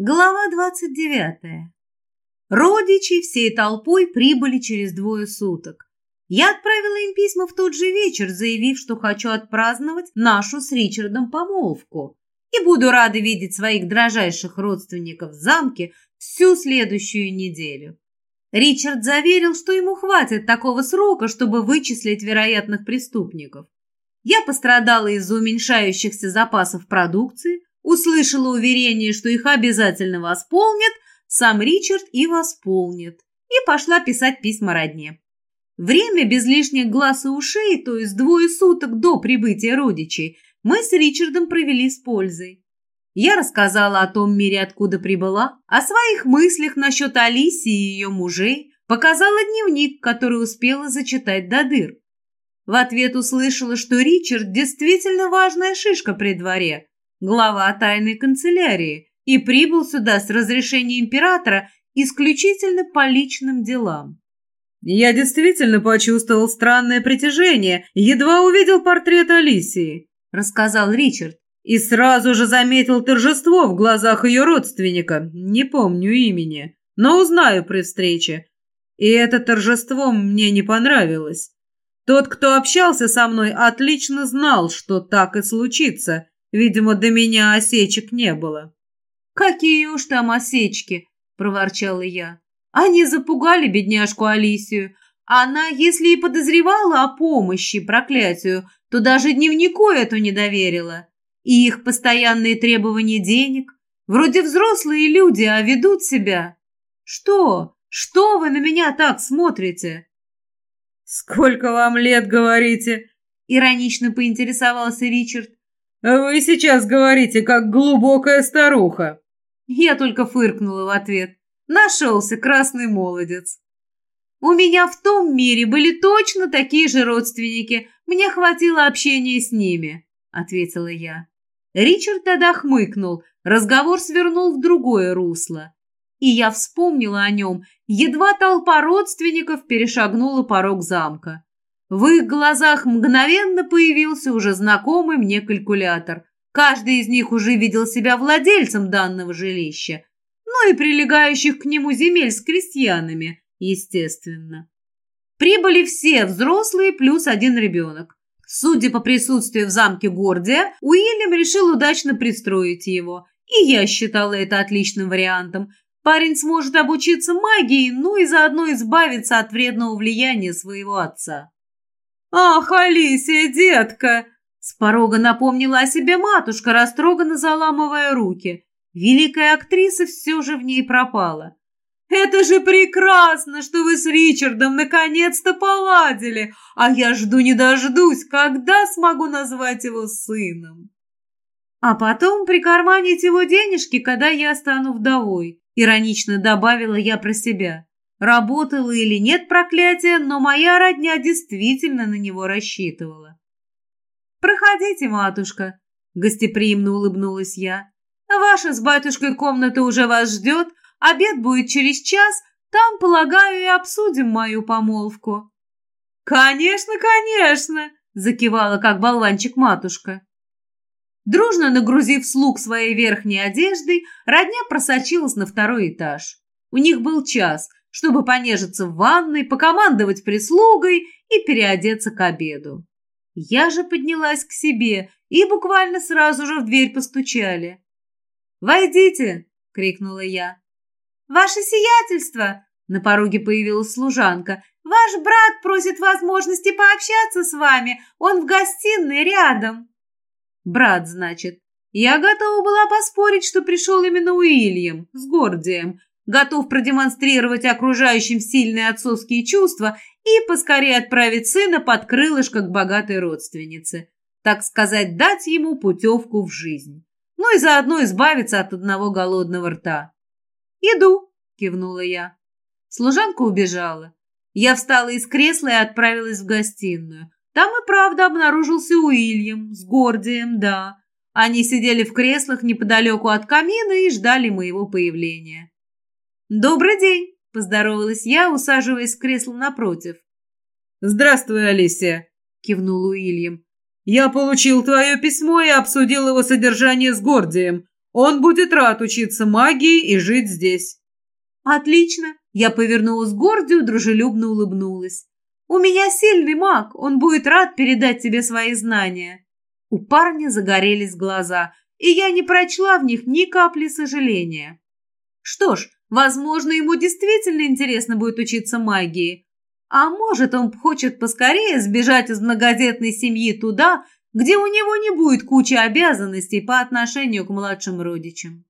Глава двадцать девятая. Родичи всей толпой прибыли через двое суток. Я отправила им письма в тот же вечер, заявив, что хочу отпраздновать нашу с Ричардом помолвку и буду рада видеть своих дрожайших родственников в замке всю следующую неделю. Ричард заверил, что ему хватит такого срока, чтобы вычислить вероятных преступников. Я пострадала из-за уменьшающихся запасов продукции, услышала уверение, что их обязательно восполнят, сам Ричард и восполнит, и пошла писать письма родне. Время без лишних глаз и ушей, то есть двое суток до прибытия родичей, мы с Ричардом провели с пользой. Я рассказала о том мире, откуда прибыла, о своих мыслях насчет Алисии и ее мужей, показала дневник, который успела зачитать до дыр. В ответ услышала, что Ричард действительно важная шишка при дворе, глава тайной канцелярии, и прибыл сюда с разрешения императора исключительно по личным делам. Я действительно почувствовал странное притяжение, едва увидел портрет Алисии, рассказал Ричард, и сразу же заметил торжество в глазах ее родственника, не помню имени, но узнаю при встрече. И это торжество мне не понравилось. Тот, кто общался со мной, отлично знал, что так и случится, Видимо, до меня осечек не было. «Какие уж там осечки!» – проворчала я. «Они запугали бедняжку Алисию. Она, если и подозревала о помощи проклятию, то даже дневнику эту не доверила. И их постоянные требования денег. Вроде взрослые люди, а ведут себя. Что? Что вы на меня так смотрите?» «Сколько вам лет, говорите?» – иронично поинтересовался Ричард. «Вы сейчас говорите, как глубокая старуха!» Я только фыркнула в ответ. Нашелся красный молодец. У меня в том мире были точно такие же родственники. Мне хватило общения с ними, ответила я. Ричард тогда хмыкнул, разговор свернул в другое русло. И я вспомнила о нем, едва толпа родственников перешагнула порог замка. В их глазах мгновенно появился уже знакомый мне калькулятор. Каждый из них уже видел себя владельцем данного жилища, ну и прилегающих к нему земель с крестьянами, естественно. Прибыли все взрослые плюс один ребенок. Судя по присутствию в замке Гордия, Уильям решил удачно пристроить его, и я считала это отличным вариантом. Парень сможет обучиться магии, ну и заодно избавиться от вредного влияния своего отца. «Ах, Алисия, детка!» С порога напомнила о себе матушка, растроганно заламывая руки. Великая актриса все же в ней пропала. «Это же прекрасно, что вы с Ричардом наконец-то поладили, а я жду не дождусь, когда смогу назвать его сыном». «А потом прикарманить его денежки, когда я стану вдовой», иронично добавила я про себя. Работало или нет проклятия, но моя родня действительно на него рассчитывала. «Проходите, матушка», — гостеприимно улыбнулась я. «Ваша с батюшкой комната уже вас ждет, обед будет через час, там, полагаю, и обсудим мою помолвку». «Конечно, конечно!» — закивала, как болванчик матушка. Дружно нагрузив слуг своей верхней одеждой, родня просочилась на второй этаж. У них был час — чтобы понежиться в ванной, покомандовать прислугой и переодеться к обеду. Я же поднялась к себе, и буквально сразу же в дверь постучали. «Войдите!» — крикнула я. «Ваше сиятельство!» — на пороге появилась служанка. «Ваш брат просит возможности пообщаться с вами. Он в гостиной рядом». «Брат, значит. Я готова была поспорить, что пришел именно Уильям с Гордием, готов продемонстрировать окружающим сильные отцовские чувства и поскорее отправить сына под крылышко к богатой родственнице. Так сказать, дать ему путевку в жизнь. Ну и заодно избавиться от одного голодного рта. «Иду», — кивнула я. Служанка убежала. Я встала из кресла и отправилась в гостиную. Там и правда обнаружился Уильям с Гордием, да. Они сидели в креслах неподалеку от камина и ждали моего появления. «Добрый день!» – поздоровалась я, усаживаясь в кресло напротив. «Здравствуй, Алисия!» – кивнул Уильям. «Я получил твое письмо и обсудил его содержание с Гордием. Он будет рад учиться магии и жить здесь». «Отлично!» Я повернулась к Гордию, дружелюбно улыбнулась. «У меня сильный маг, он будет рад передать тебе свои знания». У парня загорелись глаза, и я не прочла в них ни капли сожаления. Что ж, возможно, ему действительно интересно будет учиться магии. А может, он хочет поскорее сбежать из многодетной семьи туда, где у него не будет кучи обязанностей по отношению к младшим родичам.